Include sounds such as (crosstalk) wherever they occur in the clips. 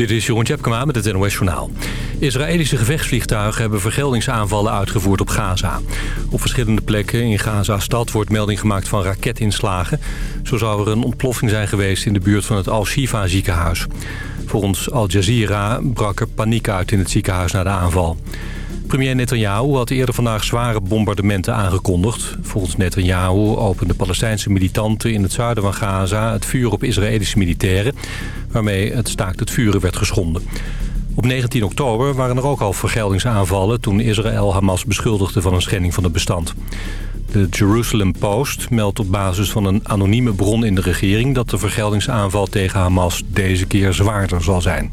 Dit is Jeroen Tjepkema met het NOS Journaal. Israëlische gevechtsvliegtuigen hebben vergeldingsaanvallen uitgevoerd op Gaza. Op verschillende plekken in Gaza-stad wordt melding gemaakt van raketinslagen. Zo zou er een ontploffing zijn geweest in de buurt van het Al-Shifa ziekenhuis. Volgens Al Jazeera brak er paniek uit in het ziekenhuis na de aanval. Premier Netanyahu had eerder vandaag zware bombardementen aangekondigd. Volgens Netanyahu openden Palestijnse militanten in het zuiden van Gaza... het vuur op Israëlische militairen, waarmee het staakt het vuren werd geschonden. Op 19 oktober waren er ook al vergeldingsaanvallen... toen Israël Hamas beschuldigde van een schending van het bestand. De Jerusalem Post meldt op basis van een anonieme bron in de regering... dat de vergeldingsaanval tegen Hamas deze keer zwaarder zal zijn.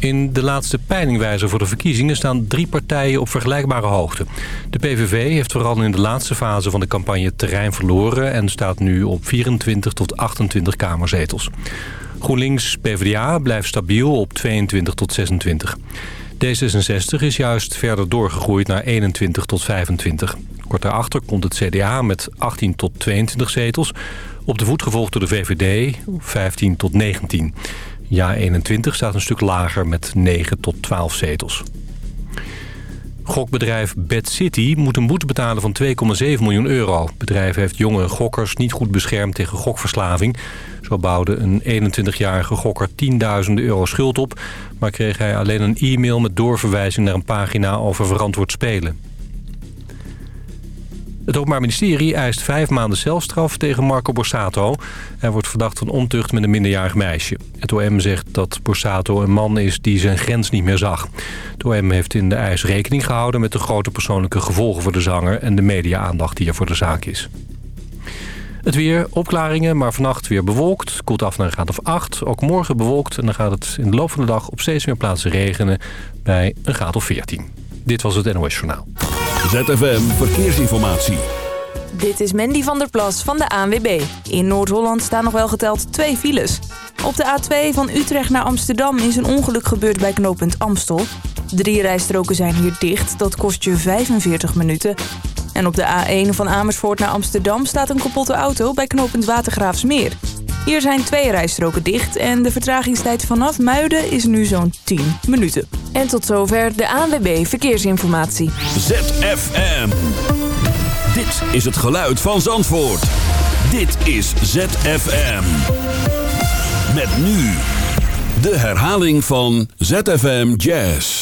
In de laatste peilingwijzer voor de verkiezingen staan drie partijen op vergelijkbare hoogte. De PVV heeft vooral in de laatste fase van de campagne terrein verloren... en staat nu op 24 tot 28 kamerzetels. GroenLinks PvdA blijft stabiel op 22 tot 26. D66 is juist verder doorgegroeid naar 21 tot 25. Kort daarachter komt het CDA met 18 tot 22 zetels. Op de voet gevolgd door de VVD 15 tot 19. Ja 21 staat een stuk lager met 9 tot 12 zetels. Gokbedrijf Bad City moet een boete betalen van 2,7 miljoen euro. Het bedrijf heeft jonge gokkers niet goed beschermd tegen gokverslaving. Zo bouwde een 21-jarige gokker 10.000 euro schuld op... maar kreeg hij alleen een e-mail met doorverwijzing naar een pagina over verantwoord spelen. Het Openbaar Ministerie eist vijf maanden celstraf tegen Marco Borsato. Hij wordt verdacht van ontucht met een minderjarig meisje. Het OM zegt dat Borsato een man is die zijn grens niet meer zag. Het OM heeft in de eis rekening gehouden met de grote persoonlijke gevolgen voor de zanger... en de media-aandacht die er voor de zaak is. Het weer, opklaringen, maar vannacht weer bewolkt. Koelt af naar een graad of 8. Ook morgen bewolkt en dan gaat het in de loop van de dag op steeds meer plaatsen regenen bij een graad of 14. Dit was het NOS Journaal. ZFM Verkeersinformatie. Dit is Mandy van der Plas van de ANWB. In Noord-Holland staan nog wel geteld twee files. Op de A2 van Utrecht naar Amsterdam is een ongeluk gebeurd bij knooppunt Amstel. Drie rijstroken zijn hier dicht, dat kost je 45 minuten. En op de A1 van Amersfoort naar Amsterdam staat een kapotte auto bij knooppunt Watergraafsmeer. Hier zijn twee rijstroken dicht en de vertragingstijd vanaf Muiden is nu zo'n 10 minuten. En tot zover de ANWB Verkeersinformatie. ZFM. Dit is het geluid van Zandvoort. Dit is ZFM. Met nu de herhaling van ZFM Jazz.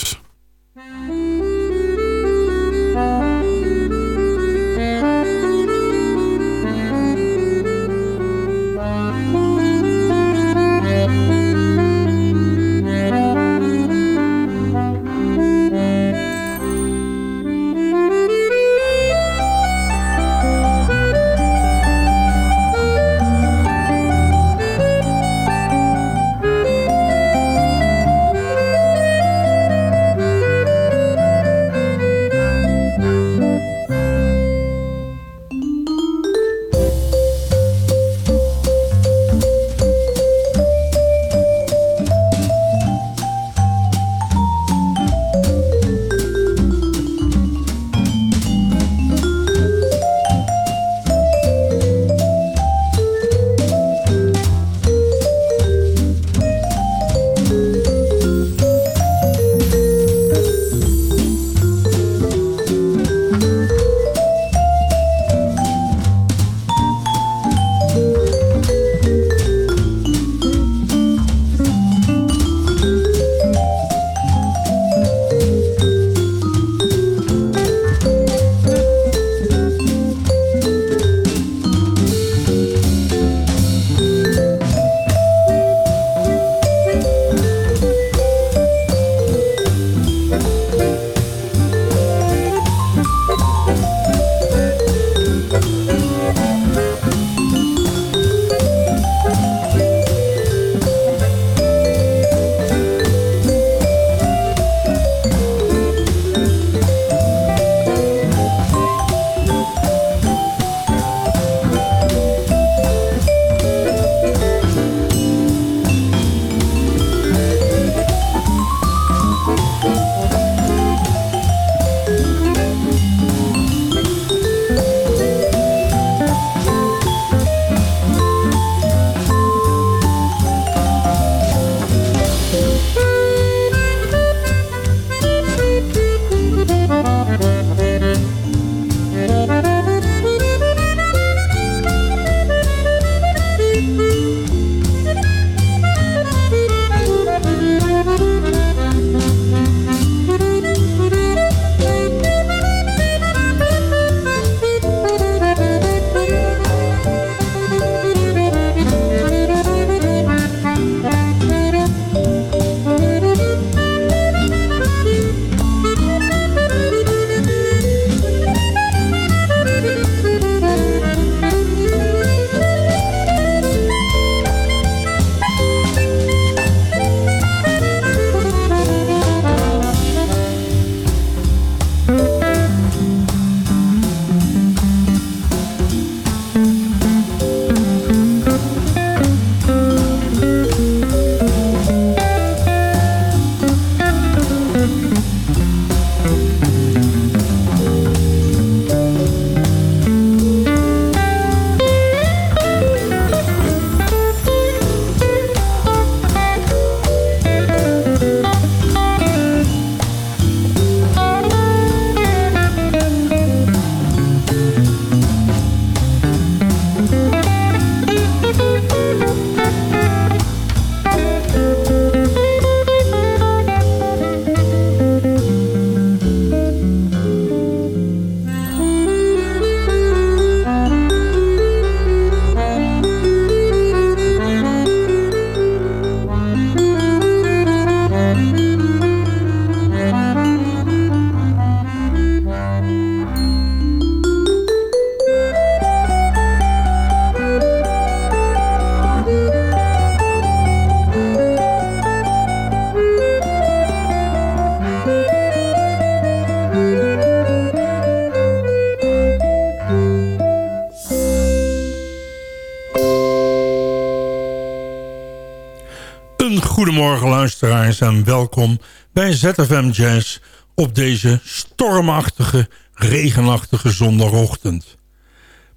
En welkom bij ZFM Jazz op deze stormachtige, regenachtige zondagochtend.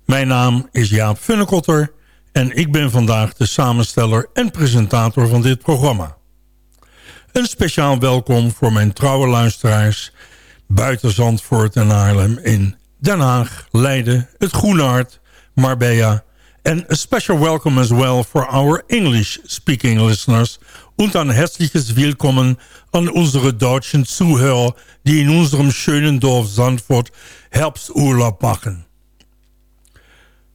Mijn naam is Jaap Funnekotter en ik ben vandaag de samensteller en presentator van dit programma. Een speciaal welkom voor mijn trouwe luisteraars buiten Zandvoort en Haarlem in Den Haag, Leiden, het Groene Hart, Marbella and a special welcome as well for our English-speaking listeners und ein herzliches Willkommen an unsere deutschen Zuhörer, die in unserem schönen Dorf Zandvoort Herbsturlaub machen.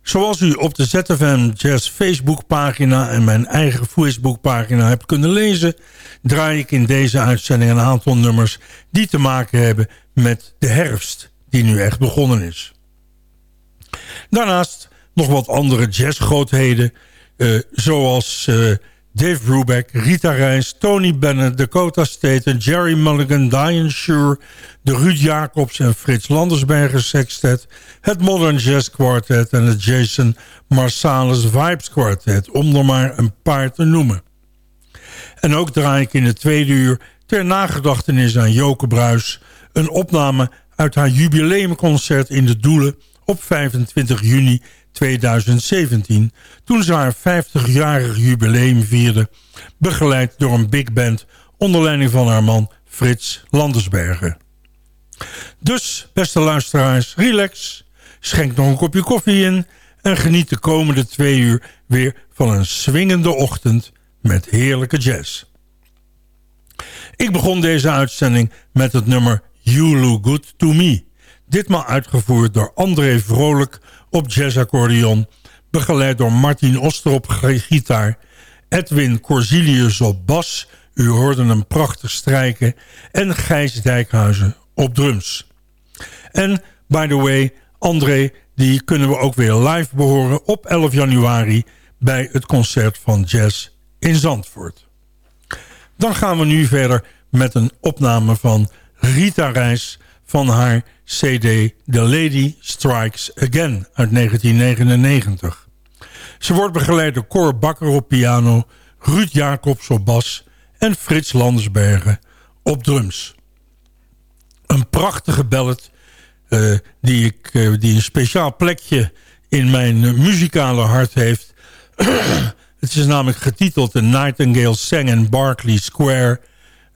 Zoals u op de ZFM Jazz Facebookpagina en mijn eigen Facebookpagina hebt kunnen lezen... draai ik in deze uitzending een aantal nummers die te maken hebben met de herfst... die nu echt begonnen is. Daarnaast nog wat andere jazzgrootheden... Uh, zoals... Uh, Dave Brubeck, Rita Reis, Tony Bennett, Dakota Staten, Jerry Mulligan, Diane Shure, de Ruud Jacobs en Frits Landersberger Sextet, het Modern Jazz Quartet en het Jason Marsalis Vibes Quartet, om er maar een paar te noemen. En ook draai ik in het tweede uur ter nagedachtenis aan Joke Bruis een opname uit haar jubileumconcert in de Doelen op 25 juni 2017... toen ze haar 50-jarig jubileum vierde... begeleid door een big band onder leiding van haar man Frits Landersbergen. Dus, beste luisteraars, relax, schenk nog een kopje koffie in... en geniet de komende twee uur weer van een swingende ochtend met heerlijke jazz. Ik begon deze uitzending met het nummer You Look Good To Me... ditmaal uitgevoerd door André Vrolijk op jazzaccordeon... begeleid door Martin Oster op gitaar... Edwin Corsilius op bas, u hoorde hem prachtig strijken... en Gijs Dijkhuizen op drums. En, by the way, André, die kunnen we ook weer live behoren... op 11 januari bij het concert van Jazz in Zandvoort. Dan gaan we nu verder met een opname van Rita Reis van haar cd The Lady Strikes Again uit 1999. Ze wordt begeleid door Cor Bakker op piano, Ruud Jacobs op bas en Frits Landersbergen op drums. Een prachtige ballad uh, die, ik, uh, die een speciaal plekje in mijn muzikale hart heeft. Het (clears throat) Het is namelijk getiteld The Nightingale Sang in Berkeley Square.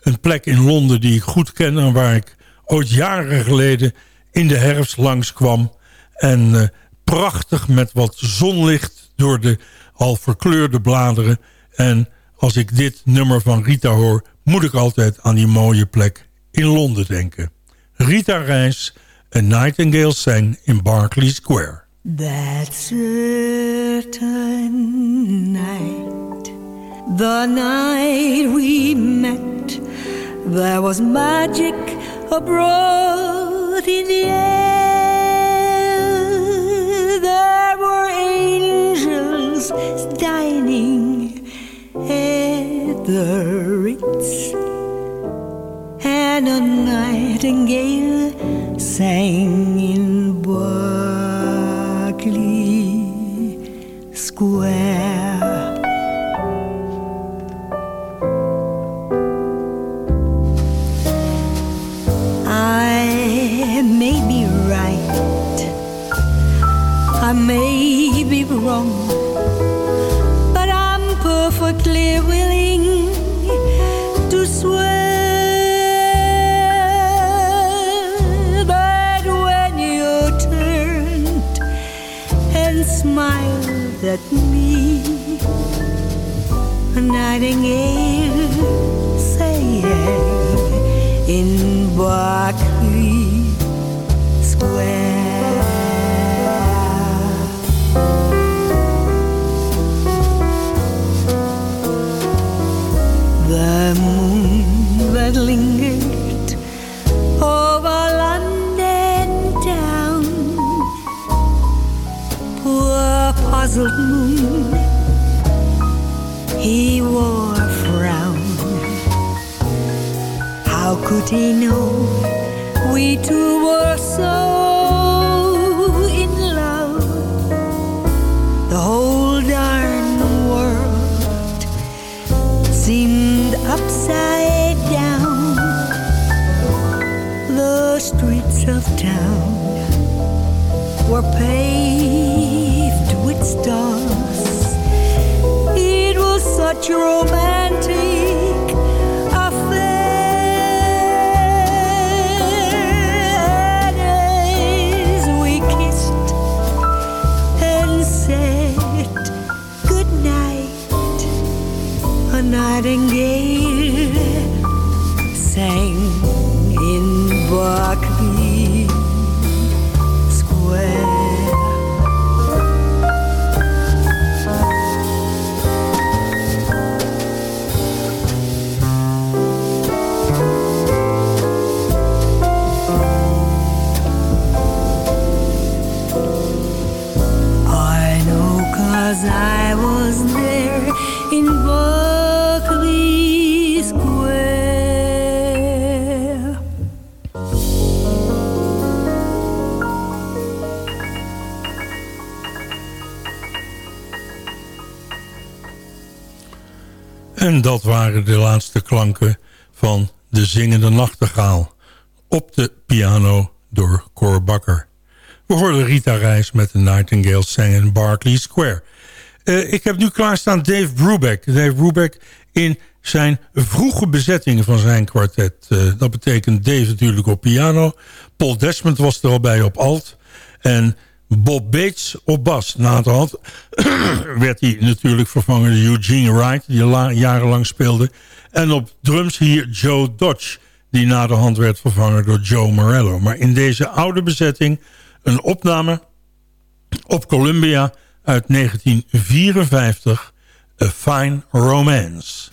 Een plek in Londen die ik goed ken en waar ik ooit jaren geleden in de herfst langskwam. En uh, prachtig met wat zonlicht door de al verkleurde bladeren. En als ik dit nummer van Rita hoor, moet ik altijd aan die mooie plek in Londen denken. Rita Reis, A Nightingale Sang in Berkeley Square. That certain night, the night we met, there was magic abroad in the air. There were angels dining at the Ritz, and a nightingale sang in Berkeley. Square. I may be wrong, but I'm perfectly willing to swear. That when you turned and smiled at me, a nightingale cause I was there in Berkeley Square. En dat waren de laatste klanken van De Zingende Nachtegaal. Op de piano door Cor Bakker. We hoorden Rita Reis met de Nightingale Sang in Berkeley Square. Eh, ik heb nu klaarstaan Dave Brubeck. Dave Brubeck in zijn vroege bezetting van zijn kwartet. Eh, dat betekent Dave natuurlijk op piano. Paul Desmond was er al bij op alt. En Bob Bates op bas. Na de hand (coughs) werd hij natuurlijk vervangen door Eugene Wright... die la- jarenlang speelde. En op drums hier Joe Dodge... die na de hand werd vervangen door Joe Morello. Maar in deze oude bezetting een opname op Columbia uit 1954... A Fine Romance.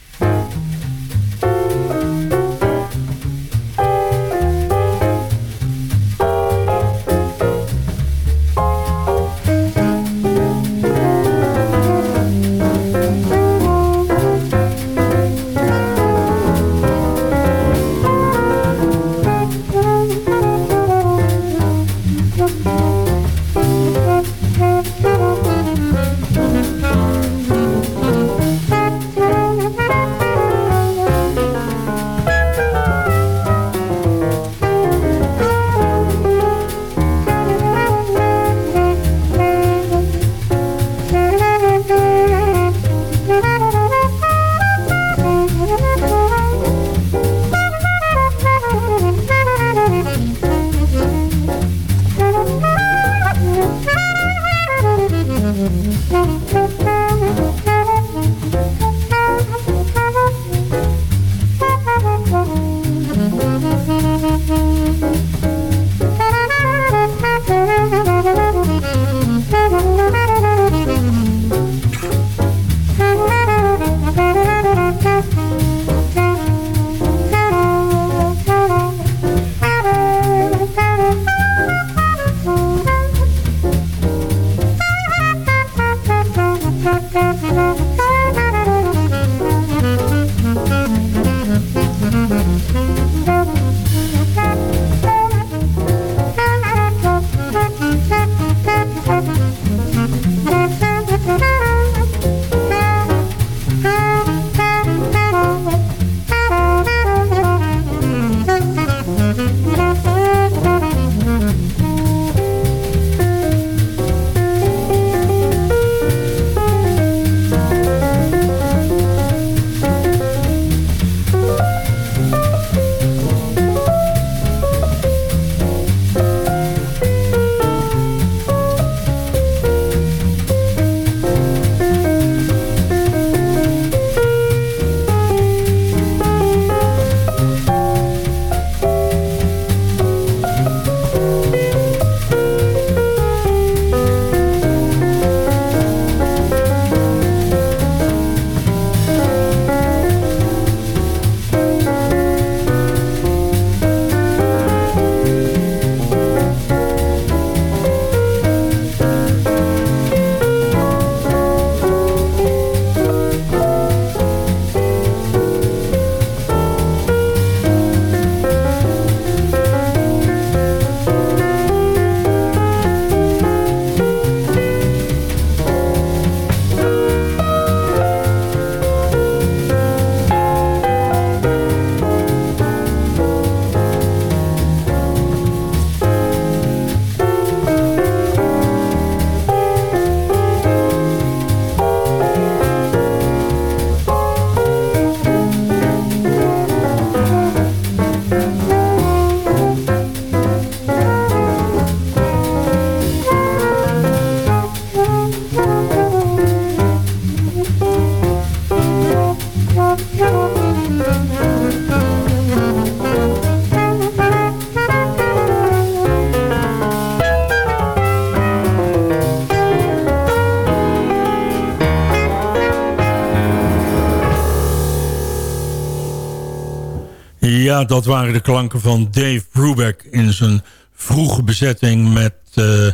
Dat waren de klanken van Dave Brubeck in zijn vroege bezetting met uh,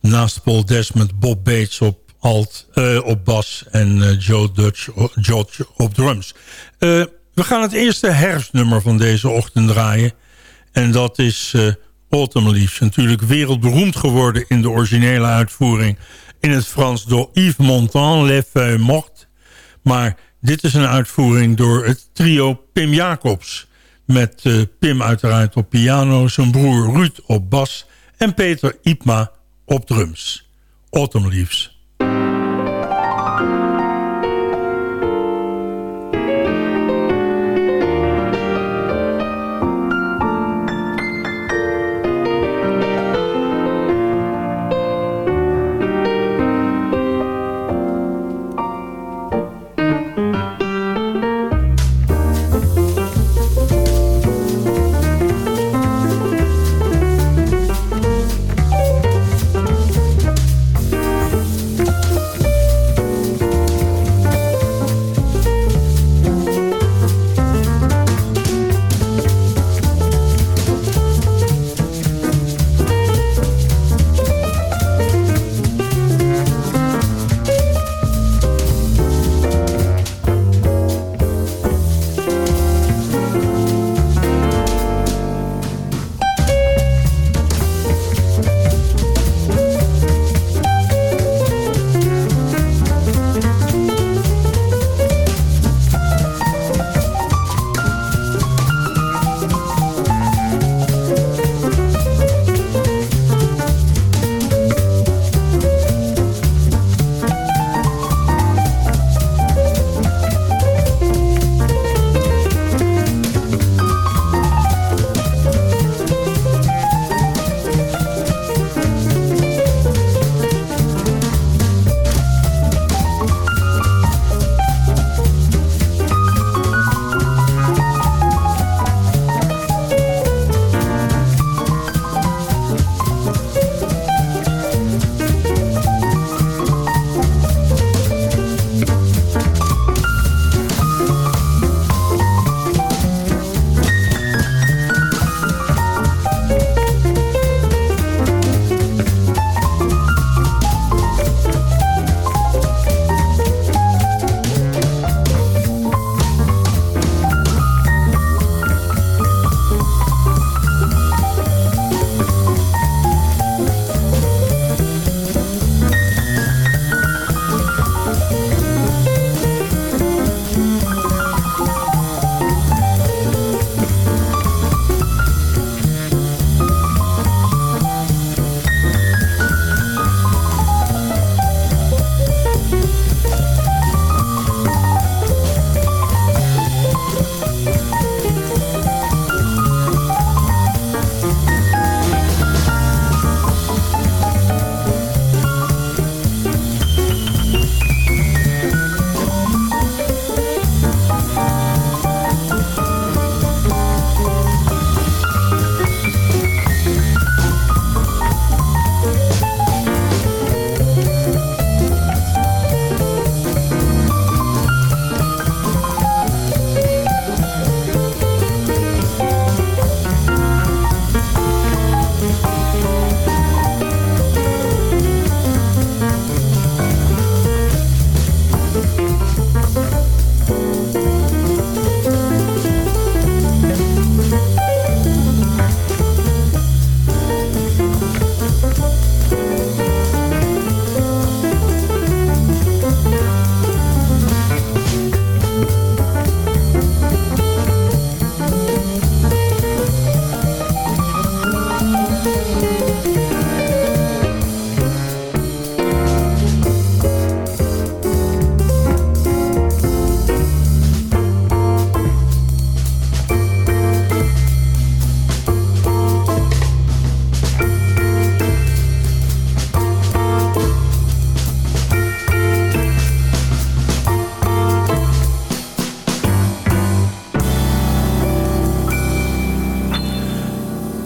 naast Paul Desmond Bob Bates op, alt, uh, op bas en uh, Joe Dutch George op drums. we gaan het eerste herfstnummer van deze ochtend draaien. En dat is Autumn Leaves. Natuurlijk wereldberoemd geworden in de originele uitvoering in het Frans door Yves Montand, Les Feuilles Mortes. Maar dit is een uitvoering door het trio Pim Jacobs. Met uh, Pim uiteraard op piano, zijn broer Ruud op bas... en Peter Ipma op drums. Autumn Leaves.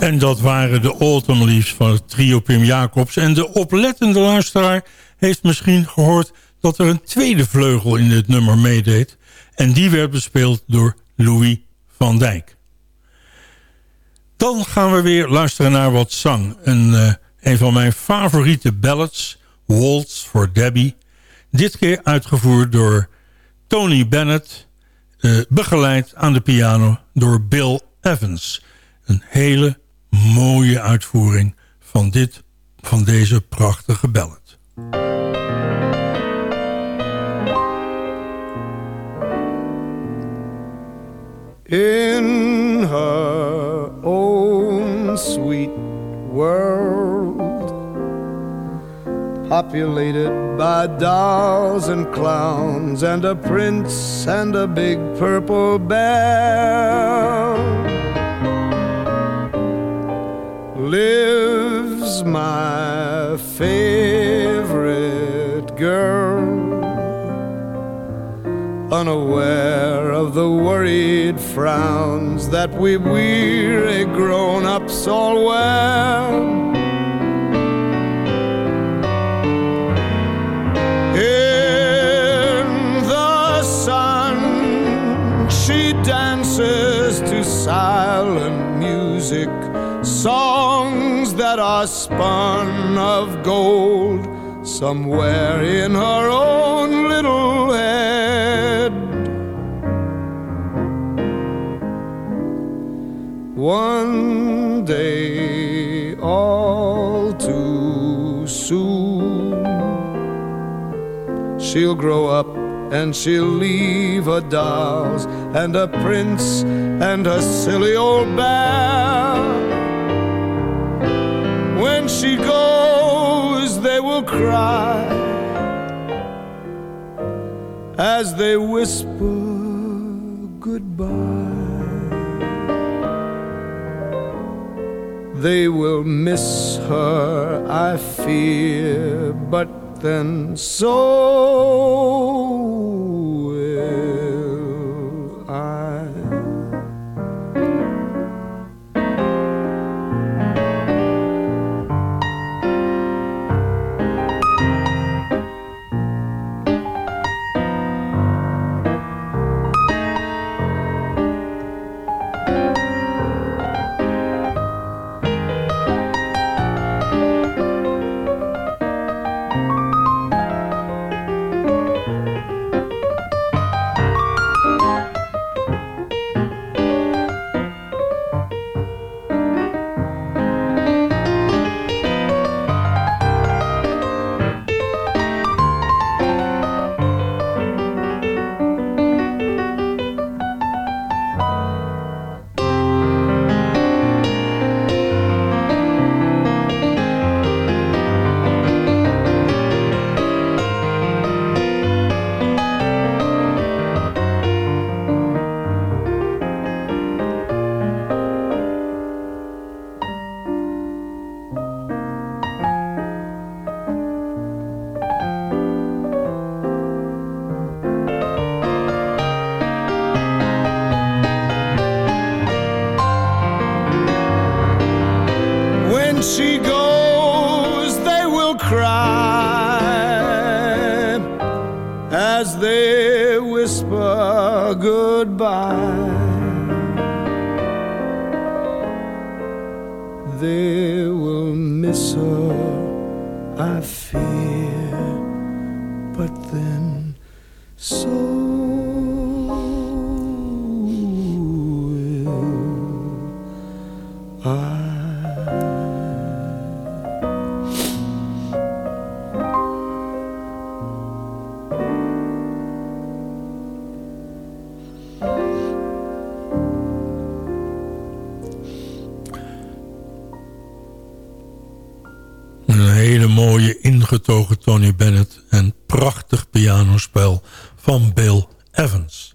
En dat waren de Autumn Leaves van het trio Pim Jacobs. En de oplettende luisteraar heeft misschien gehoord... dat er een tweede vleugel in dit nummer meedeed. En die werd bespeeld door Louis van Dijk. Dan gaan we weer luisteren naar wat zang. Een, uh, een van mijn favoriete ballads, Waltz for Debbie. Dit keer uitgevoerd door Tony Bennett... Uh, begeleid aan de piano door Bill Evans. Een hele mooie uitvoering van, dit, van deze prachtige ballad. In her own sweet world Populated by dolls and clowns And a prince and a big purple bear lives my favorite girl, unaware of the worried frowns that we weary grown ups all wear. In the sun, she dances to silent music songs that are spun of gold somewhere in her own little head. One day, all too soon, she'll grow up and she'll leave her dolls and a prince and her silly old bear cry as they whisper goodbye. They will miss her, I fear, but then so Tony Bennett en prachtig pianospel van Bill Evans.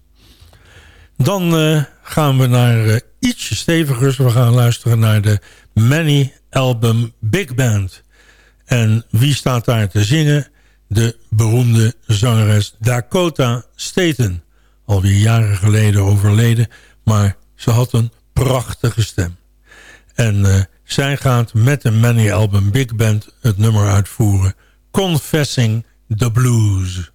Dan uh, gaan we naar uh, ietsje stevigers. We gaan luisteren naar de Many Album Big Band. En wie staat daar te zingen? De beroemde zangeres Dakota Staten. Alweer jaren geleden overleden, maar ze had een prachtige stem. En uh, zij gaat met de Many Album Big Band het nummer uitvoeren. Confessing the Blues.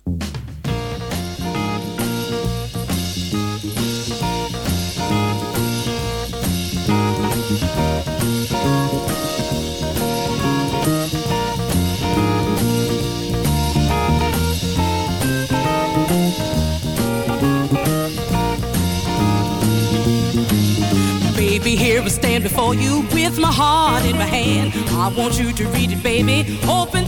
Baby, here I stand before you with my heart in my hand. I want you to read it, baby, hoping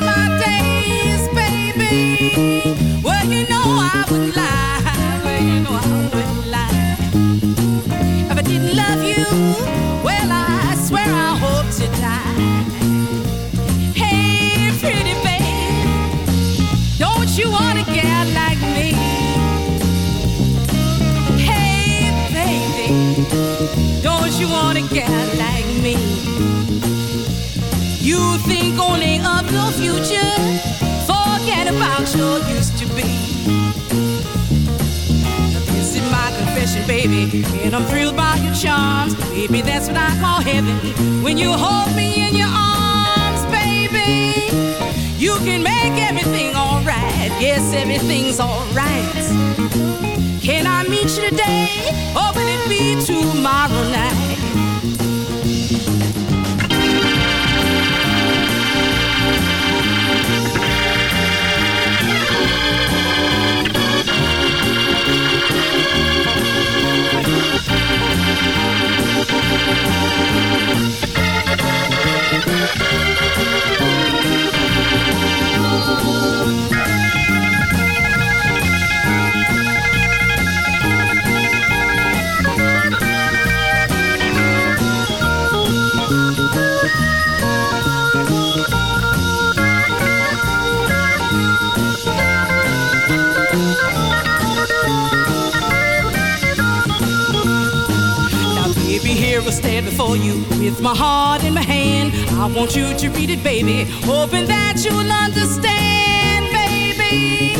well, I swear I hope to die. Hey, pretty don't you want to get like me? Hey, baby, don't you want like me? You think only of your future, forget about your used my baby, and I'm thrilled by your charms. Baby, that's what I call heaven. When you hold me in your arms, baby, you can make everything alright. Yes, everything's alright. Can I meet you today, or will it be tomorrow night? My heart in my hand. I want you to read it, baby, hoping that you'll understand, baby.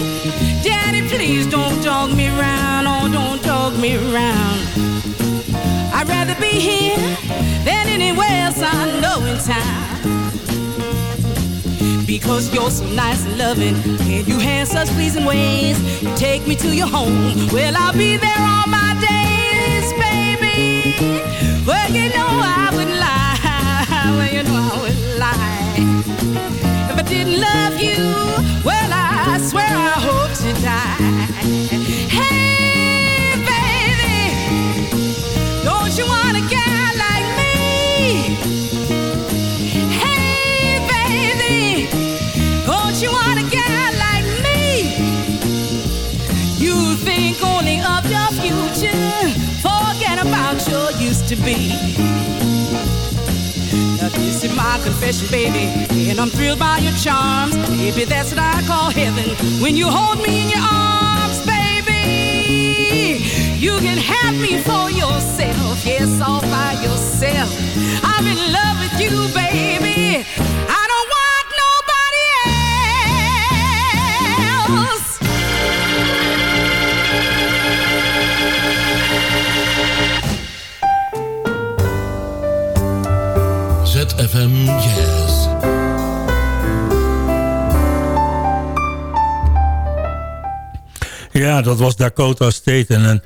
Daddy, please don't dog me round, oh, don't dog me round. I'd rather be here than anywhere else I know in town. Because you're so nice and loving, and you have such pleasing ways. You take me to your home, well, I'll be there all my days, If I didn't love you, well, I swear I hope to die. Hey, baby, don't you want a guy like me? Hey, baby, don't you want a guy like me? You think only of your future, forget about your used to be. This is my confession, baby, and I'm thrilled by your charms. Baby, that's what I call heaven. When you hold me in your arms, baby, you can have me for yourself. Yes, all by yourself. I'm in love with you, baby. Jazz. Ja, dat was Dakota State. En,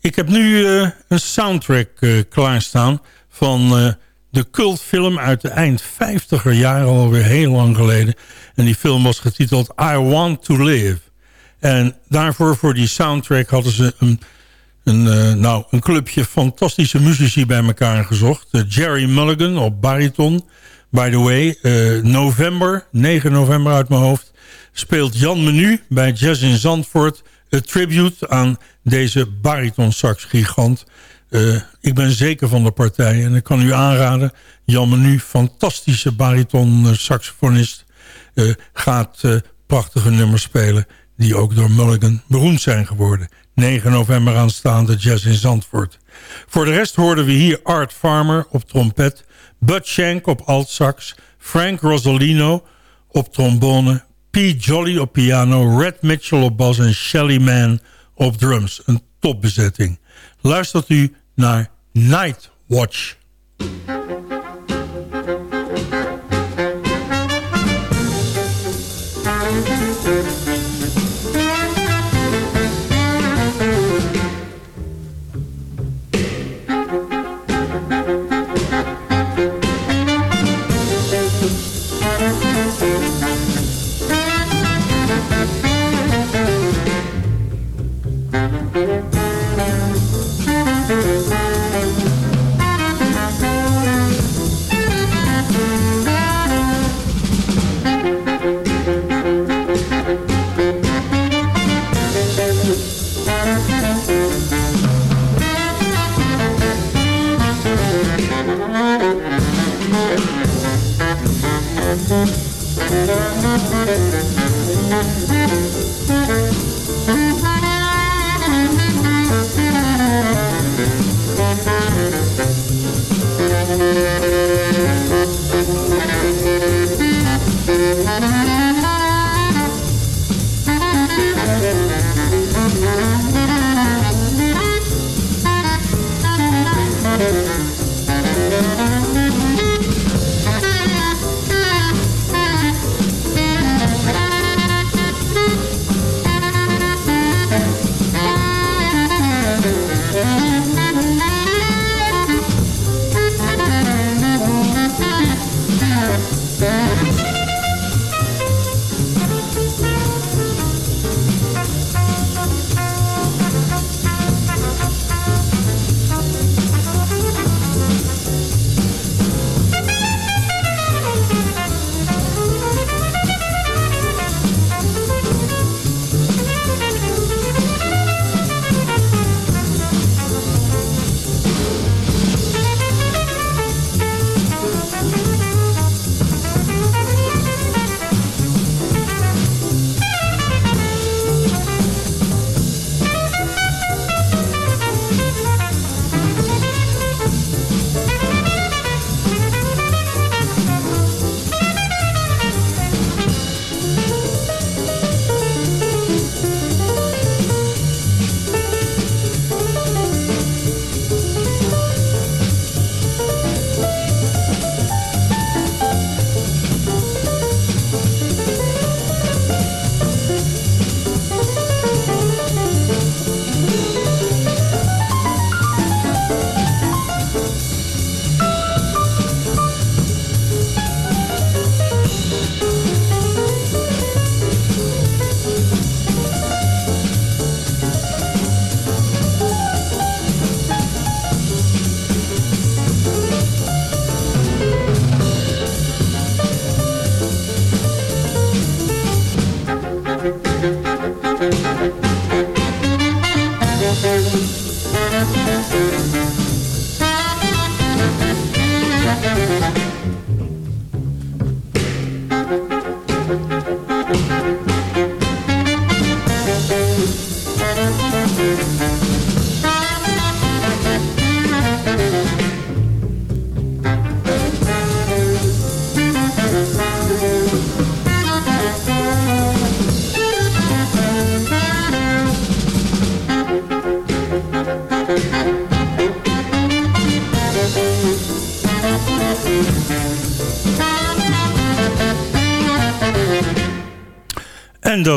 ik heb nu eh, een soundtrack eh, klaarstaan van eh, de cultfilm uit de eind 50er jaren, alweer heel lang geleden. En die film was getiteld I Want to Live. En daarvoor, voor die soundtrack, hadden ze een, een, eh, nou, een clubje fantastische muzici bij elkaar gezocht. Eh, Jerry Mulligan op bariton. By the way, eh, november, 9 november uit mijn hoofd... speelt Jan Menu bij Jazz in Zandvoort... een tribute aan deze bariton-sax-gigant. Ik ben zeker van de partij en ik kan u aanraden... Jan Menu, fantastische bariton-saxofonist... gaat prachtige nummers spelen die ook door Mulligan beroemd zijn geworden. 9 november aanstaande Jazz in Zandvoort. Voor de rest hoorden we hier Art Farmer op trompet... Bud Shank op altsax... Frank Rosolino op trombone... P. Jolly op piano... Red Mitchell op bas en Shelly Man op drums. Een topbezetting. Luistert u naar Night Watch.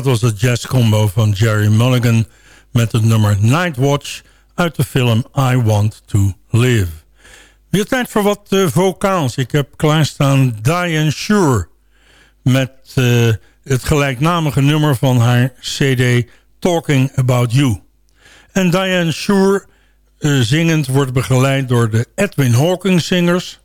Dat was het jazz combo van Jerry Mulligan met het nummer Night Watch uit de film I Want To Live. Weer tijd voor wat uh, vocaals. Ik heb klaarstaan Diane Shure met uh, het gelijknamige nummer van haar cd Talking About You. En Diane Shure uh, zingend wordt begeleid door de Edwin Hawkins zingers...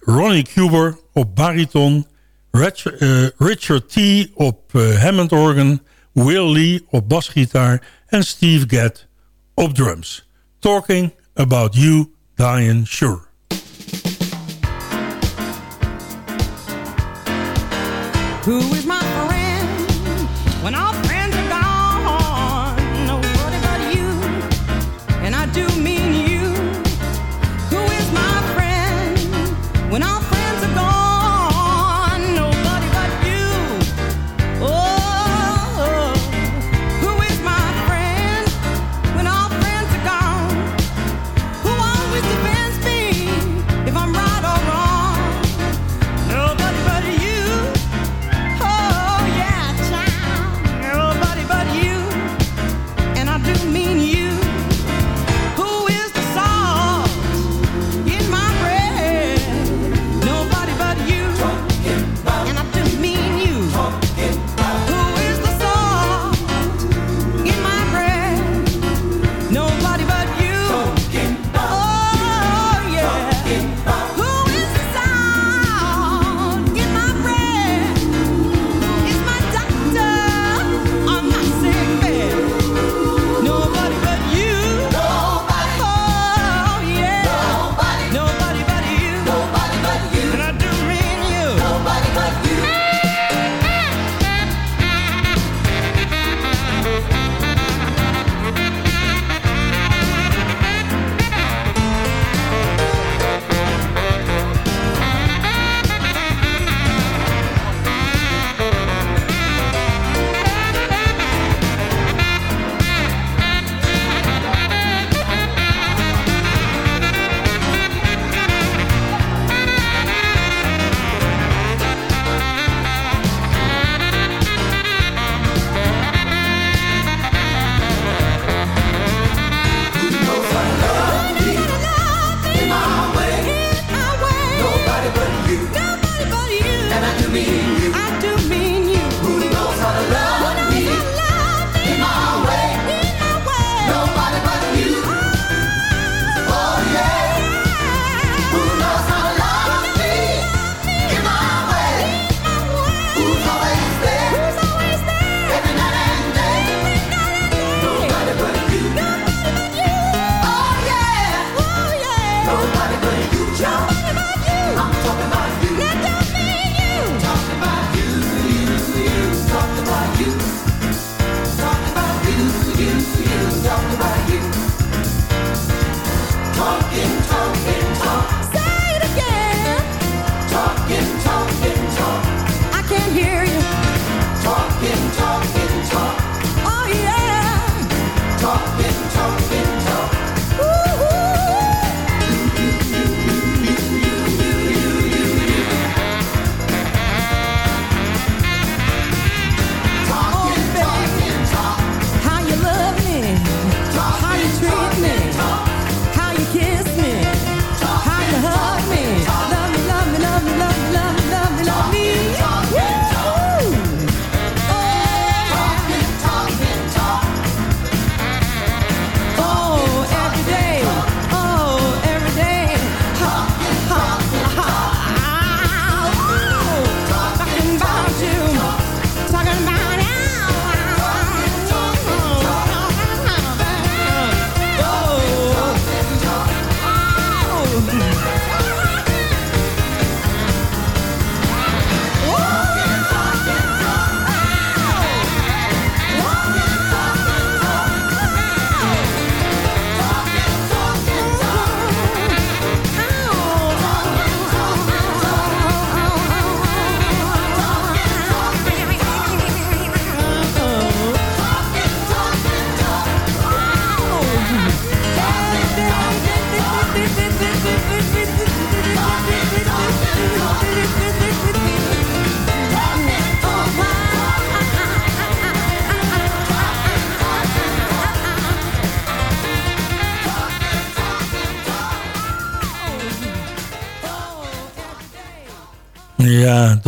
Ronnie Cuber op bariton Richard, uh, Richard T. op uh, Hammond organ, Will Lee op basgitaar en Steve Gadd op drums. Talking About You, Diane Shure. Who is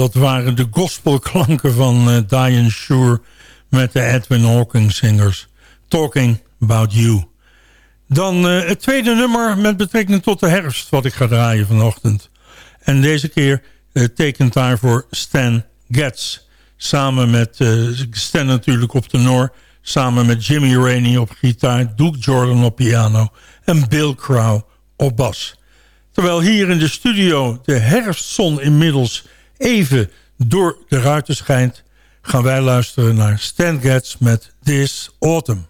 dat waren de gospelklanken van uh, Diane Shure met de Edwin Hawking Singers. Talking About You. Dan uh, het tweede nummer met betrekking tot de herfst wat ik ga draaien vanochtend. En deze keer uh, tekent daarvoor Stan Getz. Samen met Stan natuurlijk op de Noor. Samen met Jimmy Rainey op gitaar. Duke Jordan op piano. En Bill Crow op bas. Terwijl hier in de studio de herfstzon inmiddels even door de ruiten schijnt... gaan wij luisteren naar Stan Getz met This Autumn.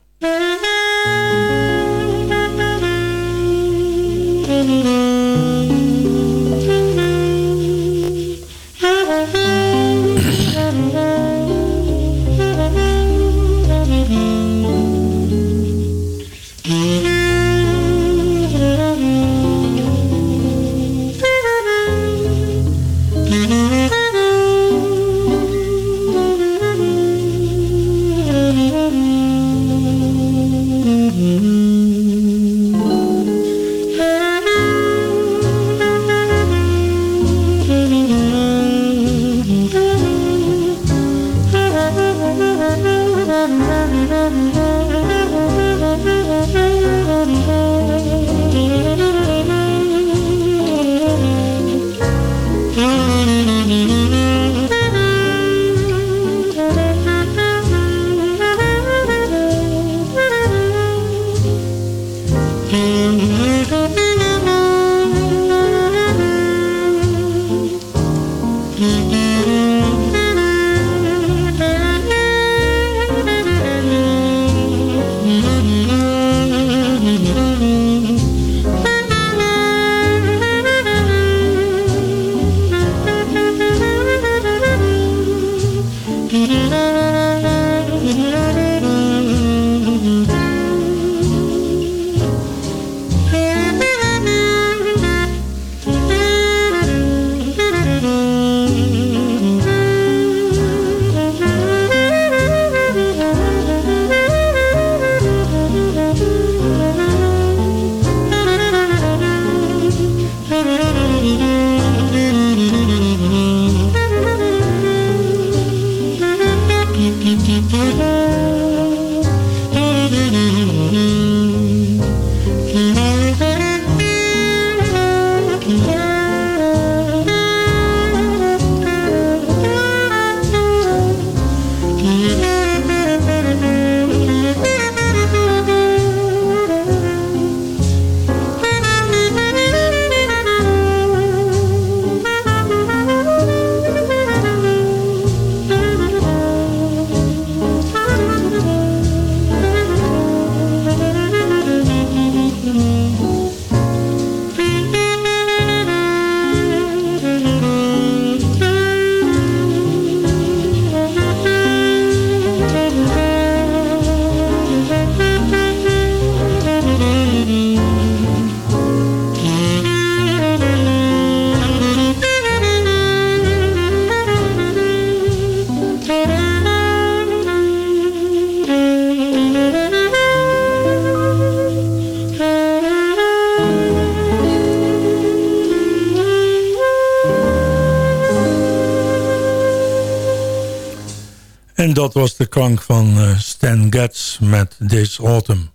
Dat was de klank van uh, Stan Getz met This Autumn.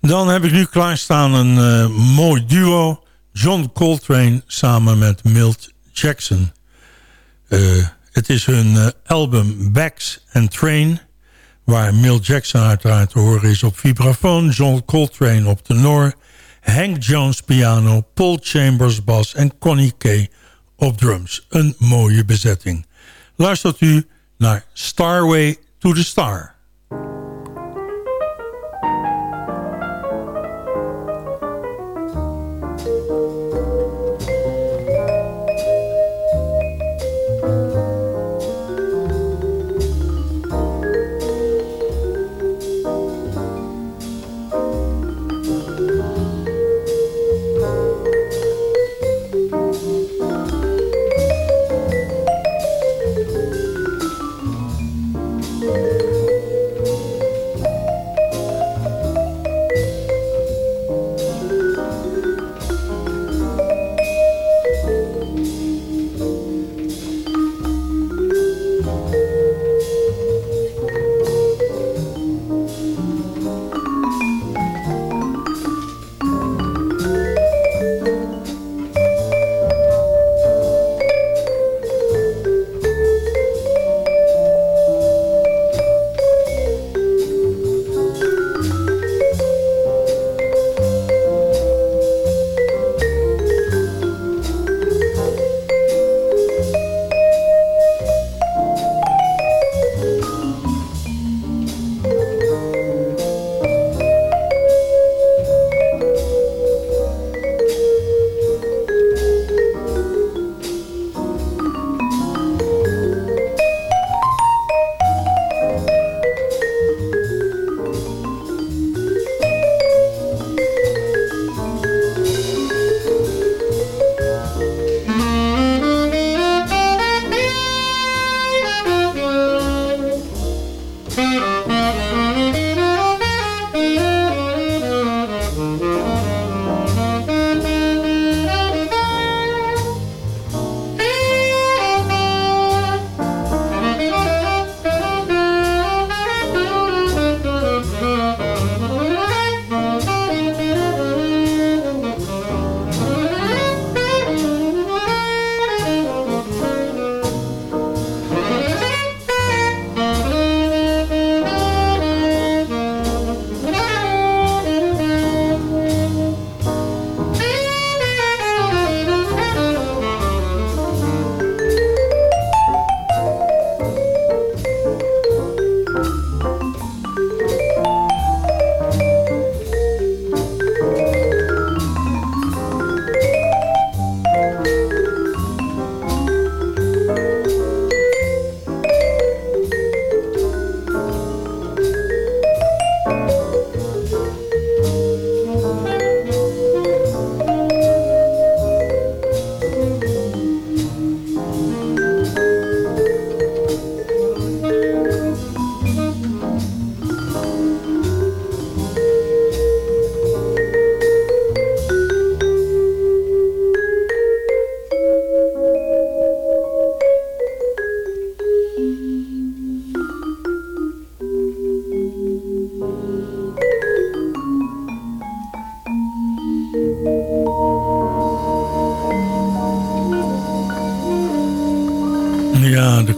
Dan heb ik nu klaarstaan een uh, mooi duo. John Coltrane samen met Milt Jackson. Uh, het is hun album Backs and Train... waar Milt Jackson uiteraard te horen is op vibrafoon... John Coltrane op tenor... Hank Jones piano, Paul Chambers bas en Connie Kay op drums. Een mooie bezetting. Luistert u naar Starway to the Star.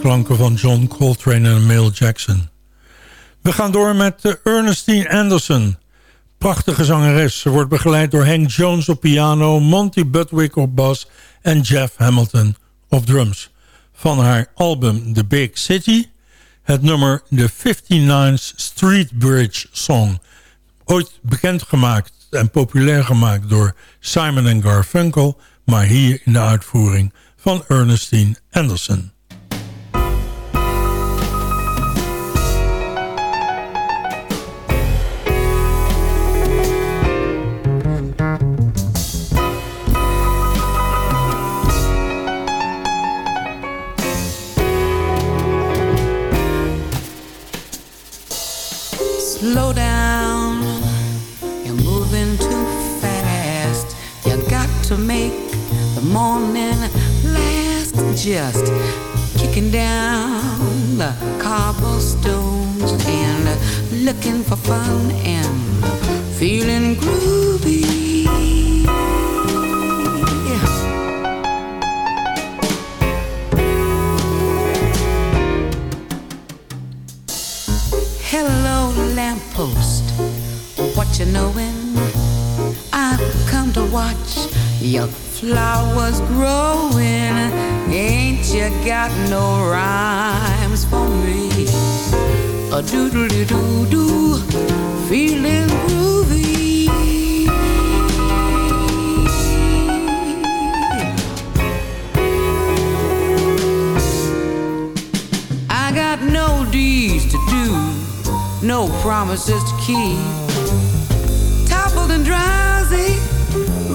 Van John Coltrane en Mel Jackson. We gaan door met uh, Ernestine Anderson. Prachtige zangeres. Ze wordt begeleid door Hank Jones op piano... Monty Budwick op bas en Jeff Hamilton op drums. Van haar album The Big City... het nummer The 59th Street Bridge Song. Ooit bekendgemaakt en populair gemaakt door Simon Garfunkel... maar hier in de uitvoering van Ernestine Anderson. Just kicking down the cobblestones and looking for fun and feeling groovy. Hello, lamppost. What you knowin'? I've come to watch your flowers growing. Ain't you got no rhymes for me? A doodle doo doo, doo, feeling groovy. I got no deeds to do, no promises to keep. Toppled and drowsy,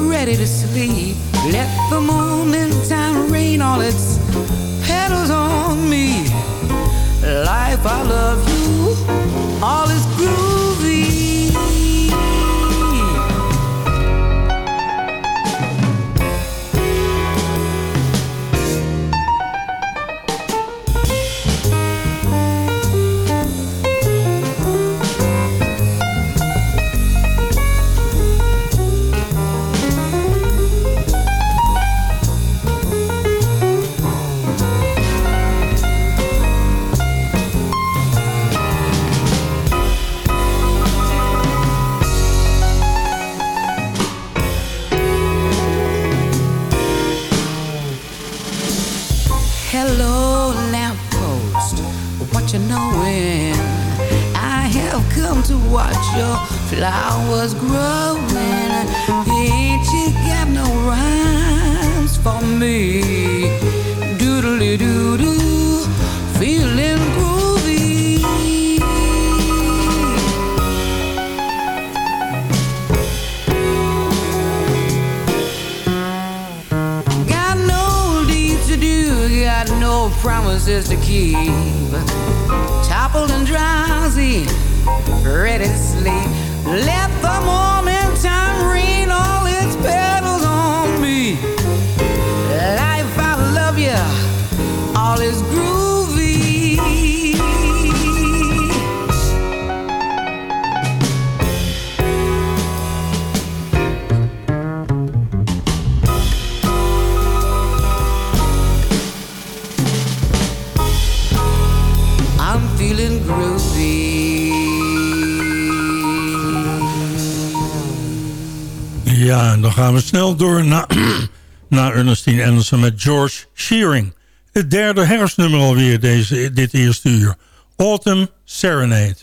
ready to sleep. Let the moment time rain all its petals on me. Life, I love you, all is groovy. was growing Ernestine Anderson met George Shearing. Het derde herfstnummer alweer deze, dit eerste uur. Autumn Serenade.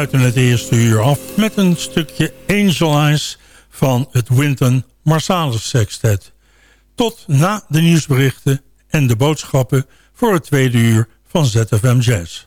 Sluiten het eerste uur af met een stukje Angel Eyes van het Winton Marsalis Sextet. Tot na de nieuwsberichten en de boodschappen voor het tweede uur van ZFM Jazz.